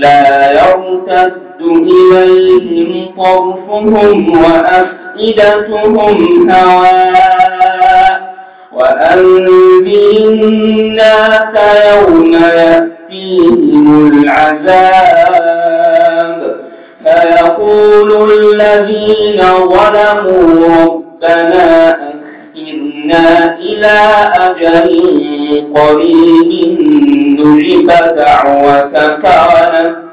لا يرتد إليهم طرفهم وأفئدتهم هواء وأنذر الناس يوم يأتيهم العذاب. فيقول الذين ظلموا ربنا أخرنا إلى أجل قريب نجب دعوتك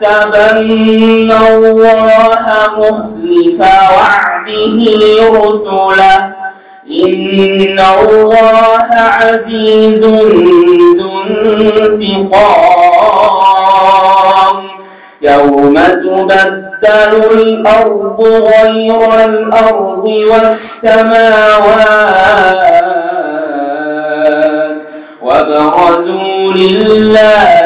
تحسبن الله مخلف وعده رسله إن الله عزيز ذو انتقام يوم تبدل الأرض غير الأرض والسماوات وبرزوا لله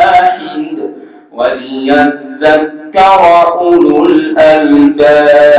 وليذكر أولو الألباب